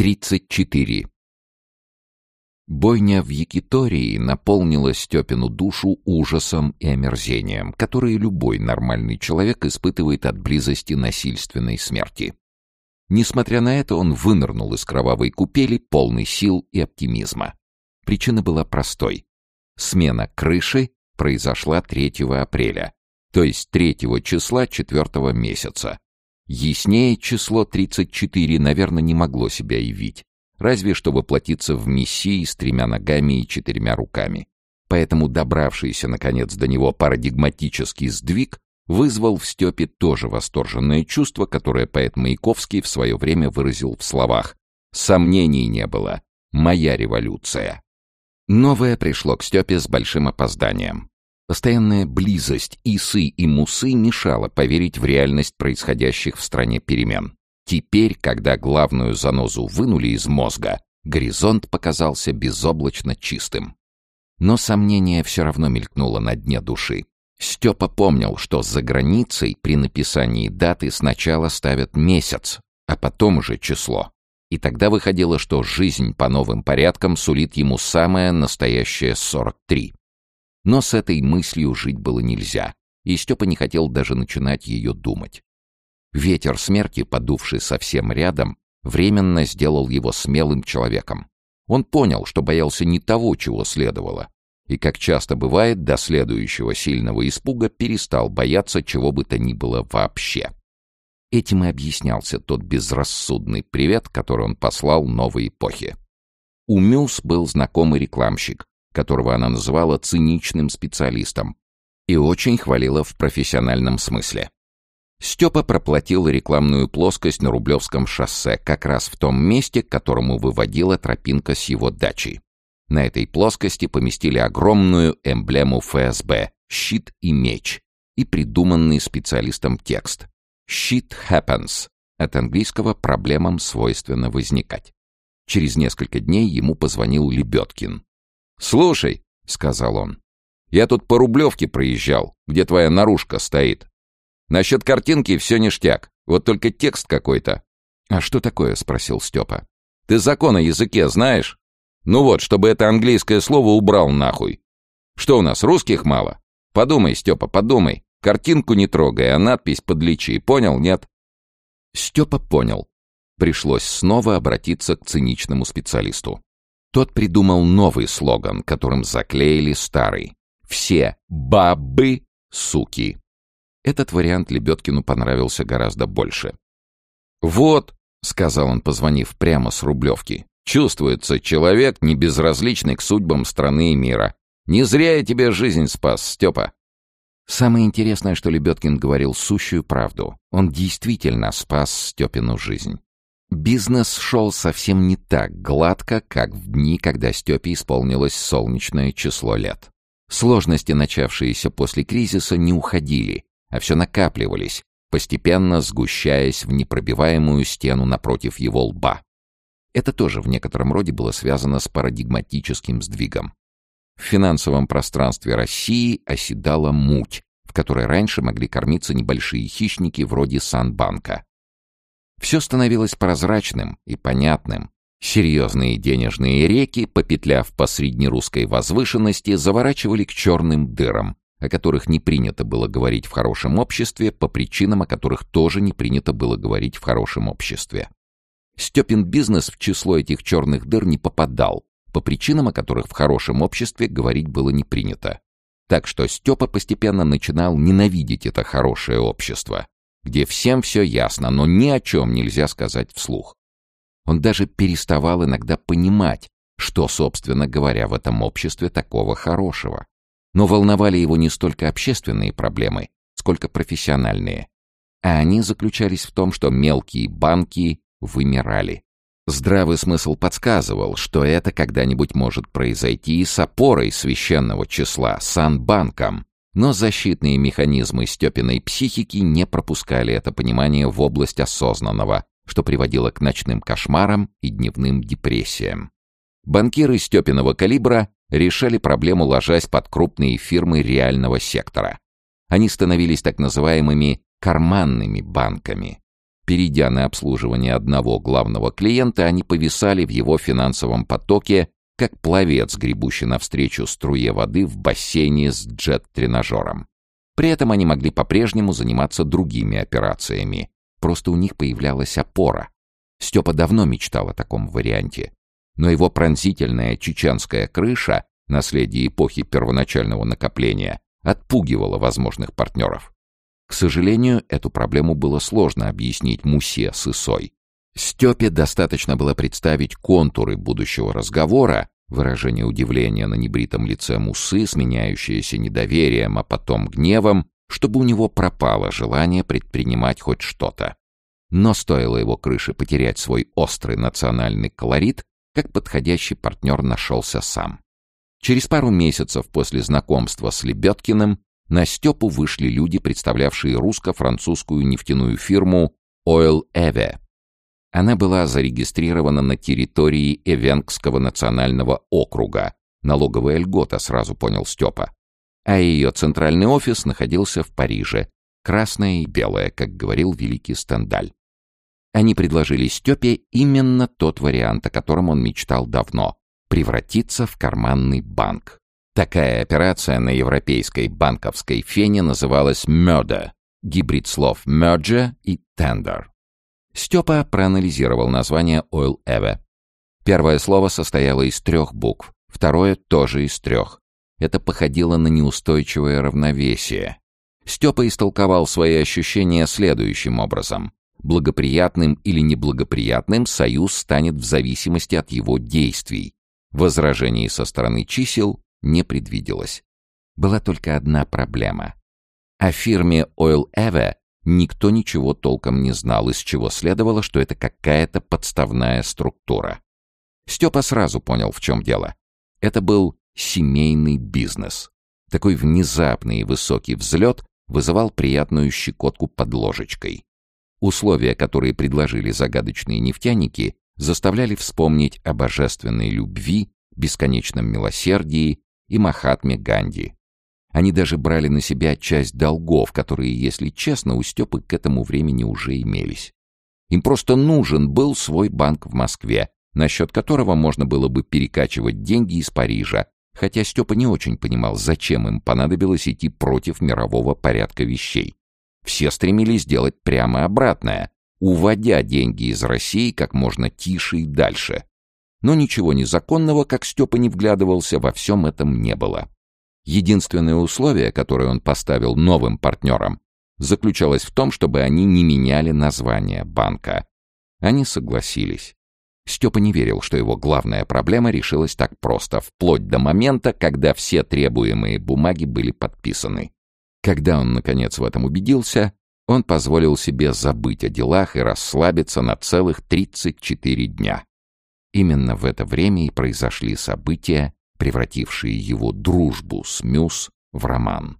34. Бойня в Якитории наполнила Степину душу ужасом и омерзением, которые любой нормальный человек испытывает от близости насильственной смерти. Несмотря на это, он вынырнул из кровавой купели, полный сил и оптимизма. Причина была простой. Смена крыши произошла 3 апреля, то есть 3 числа 4 месяца. Яснее число 34, наверное, не могло себя явить разве что воплотиться в мессии с тремя ногами и четырьмя руками. Поэтому добравшийся, наконец, до него парадигматический сдвиг вызвал в Степе тоже восторженное чувство, которое поэт Маяковский в свое время выразил в словах «Сомнений не было. Моя революция». Новое пришло к Степе с большим опозданием. Постоянная близость Исы и Мусы мешала поверить в реальность происходящих в стране перемен. Теперь, когда главную занозу вынули из мозга, горизонт показался безоблачно чистым. Но сомнение все равно мелькнуло на дне души. Степа помнил, что за границей при написании даты сначала ставят месяц, а потом уже число. И тогда выходило, что жизнь по новым порядкам сулит ему самое настоящее 43. Но с этой мыслью жить было нельзя, и Степа не хотел даже начинать ее думать. Ветер смерти, подувший совсем рядом, временно сделал его смелым человеком. Он понял, что боялся не того, чего следовало, и, как часто бывает, до следующего сильного испуга перестал бояться чего бы то ни было вообще. Этим и объяснялся тот безрассудный привет, который он послал новой эпохе. У Мюс был знакомый рекламщик, которого она называла циничным специалистом, и очень хвалила в профессиональном смысле. Степа проплатил рекламную плоскость на Рублевском шоссе, как раз в том месте, к которому выводила тропинка с его дачей. На этой плоскости поместили огромную эмблему ФСБ — щит и меч, и придуманный специалистом текст. «Shit happens» — от английского «проблемам свойственно возникать». Через несколько дней ему позвонил Лебедкин. «Слушай», — сказал он, — «я тут по Рублевке проезжал, где твоя наружка стоит. Насчет картинки все ништяк, вот только текст какой-то. «А что такое?» — спросил Степа. «Ты закон о языке знаешь? Ну вот, чтобы это английское слово убрал нахуй. Что у нас, русских мало? Подумай, Степа, подумай. Картинку не трогай, а надпись подлечи. Понял, нет?» Степа понял. Пришлось снова обратиться к циничному специалисту. Тот придумал новый слоган, которым заклеили старый. «Все бабы суки». Этот вариант Лебедкину понравился гораздо больше. «Вот», — сказал он, позвонив прямо с Рублевки, — «чувствуется человек, не безразличный к судьбам страны и мира. Не зря я тебе жизнь спас, Степа». Самое интересное, что Лебедкин говорил сущую правду. Он действительно спас Степину жизнь. Бизнес шел совсем не так гладко, как в дни, когда Степе исполнилось солнечное число лет. Сложности, начавшиеся после кризиса, не уходили, а все накапливались, постепенно сгущаясь в непробиваемую стену напротив его лба. Это тоже в некотором роде было связано с парадигматическим сдвигом. В финансовом пространстве России оседала муть, в которой раньше могли кормиться небольшие хищники вроде Санбанка. Все становилось прозрачным и понятным. Серьезные денежные реки, попетляв по среднерусской возвышенности, заворачивали к черным дырам, о которых не принято было говорить в хорошем обществе, по причинам, о которых тоже не принято было говорить в хорошем обществе. Степин бизнес в число этих черных дыр не попадал, по причинам, о которых в хорошем обществе говорить было не принято. Так что Степа постепенно начинал ненавидеть это хорошее общество, где всем все ясно, но ни о чем нельзя сказать вслух. Он даже переставал иногда понимать, что, собственно говоря, в этом обществе такого хорошего. Но волновали его не столько общественные проблемы, сколько профессиональные. А они заключались в том, что мелкие банки вымирали. Здравый смысл подсказывал, что это когда-нибудь может произойти с опорой священного числа, Санбанком, но защитные механизмы Степиной психики не пропускали это понимание в область осознанного, что приводило к ночным кошмарам и дневным депрессиям. Банкиры Степиного калибра решали проблему, ложась под крупные фирмы реального сектора. Они становились так называемыми «карманными банками». Перейдя на обслуживание одного главного клиента, они повисали в его финансовом потоке, как пловец, гребущий навстречу струе воды в бассейне с джет-тренажером. При этом они могли по-прежнему заниматься другими операциями. Просто у них появлялась опора. Степа давно мечтал о таком варианте. Но его пронзительная чеченская крыша, наследие эпохи первоначального накопления, отпугивала возможных партнеров. К сожалению, эту проблему было сложно объяснить Мусе с Исой. Степе достаточно было представить контуры будущего разговора, выражение удивления на небритом лице Мусы, сменяющееся недоверием, а потом гневом, чтобы у него пропало желание предпринимать хоть что-то. Но стоило его крыше потерять свой острый национальный колорит, как подходящий партнер нашелся сам. Через пару месяцев после знакомства с Лебедкиным на Степу вышли люди, представлявшие русско-французскую нефтяную фирму Oil Eve, она была зарегистрирована на территории Эвенкского национального округа. Налоговая льгота, сразу понял Степа. А ее центральный офис находился в Париже. Красное и белое, как говорил великий Стендаль. Они предложили Степе именно тот вариант, о котором он мечтал давно — превратиться в карманный банк. Такая операция на европейской банковской фене называлась «murder» — гибрид слов «merger» и «tender». Степа проанализировал название Oil Eve. Первое слово состояло из трех букв, второе тоже из трех. Это походило на неустойчивое равновесие. Степа истолковал свои ощущения следующим образом. Благоприятным или неблагоприятным союз станет в зависимости от его действий. Возражений со стороны чисел не предвиделось. Была только одна проблема. О фирме Oil Eve Никто ничего толком не знал, из чего следовало, что это какая-то подставная структура. Степа сразу понял, в чем дело. Это был семейный бизнес. Такой внезапный и высокий взлет вызывал приятную щекотку под ложечкой. Условия, которые предложили загадочные нефтяники, заставляли вспомнить о божественной любви, бесконечном милосердии и Махатме Ганди. Они даже брали на себя часть долгов, которые, если честно, у Степы к этому времени уже имелись. Им просто нужен был свой банк в Москве, на счет которого можно было бы перекачивать деньги из Парижа, хотя Степа не очень понимал, зачем им понадобилось идти против мирового порядка вещей. Все стремились сделать прямо обратное, уводя деньги из России как можно тише и дальше. Но ничего незаконного, как Степа не вглядывался, во всем этом не было. Единственное условие, которое он поставил новым партнерам, заключалось в том, чтобы они не меняли название банка. Они согласились. Степа не верил, что его главная проблема решилась так просто, вплоть до момента, когда все требуемые бумаги были подписаны. Когда он, наконец, в этом убедился, он позволил себе забыть о делах и расслабиться на целых 34 дня. Именно в это время и произошли события, превратившие его дружбу с Мюс в роман.